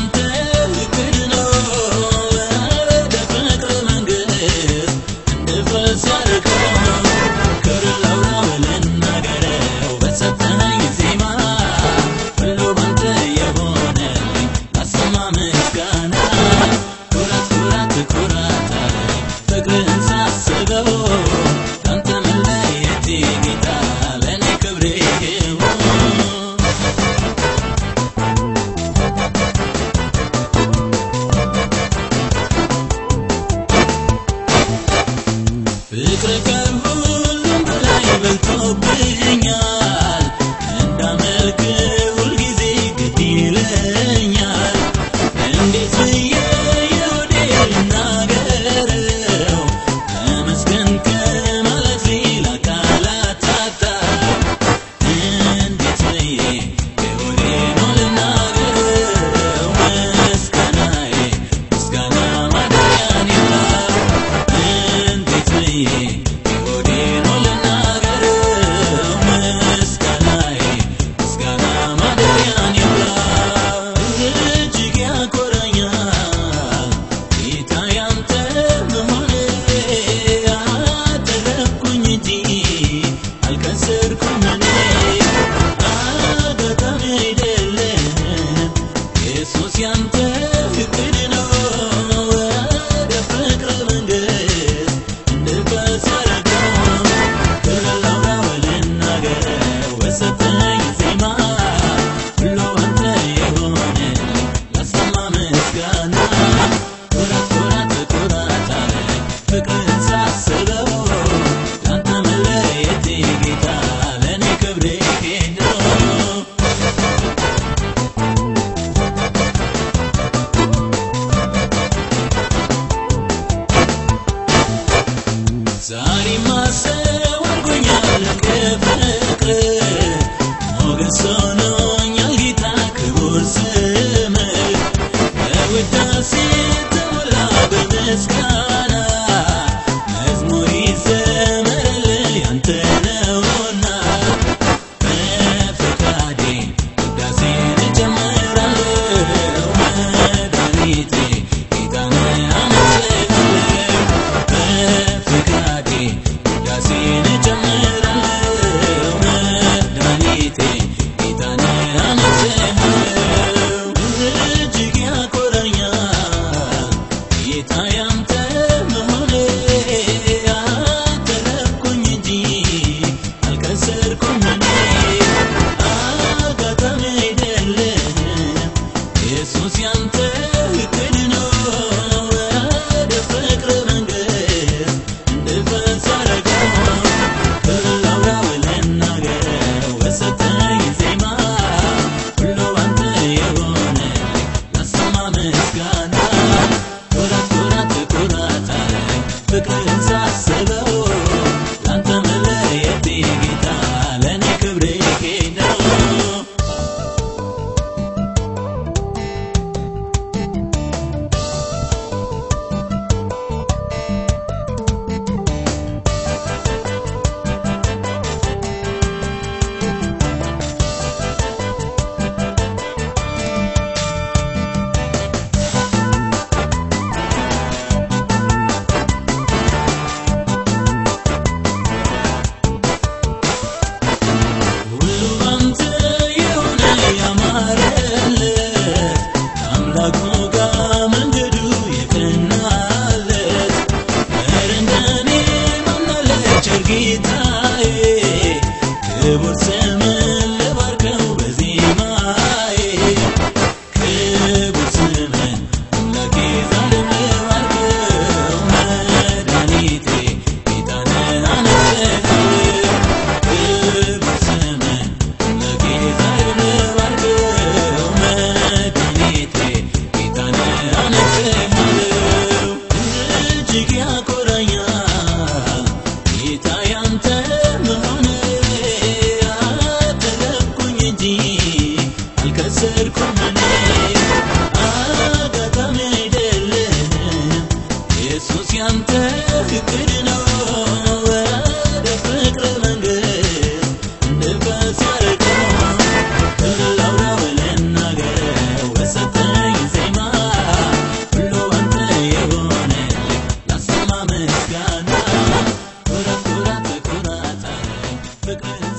انت كلنا ዛሬ ማሰብ the kind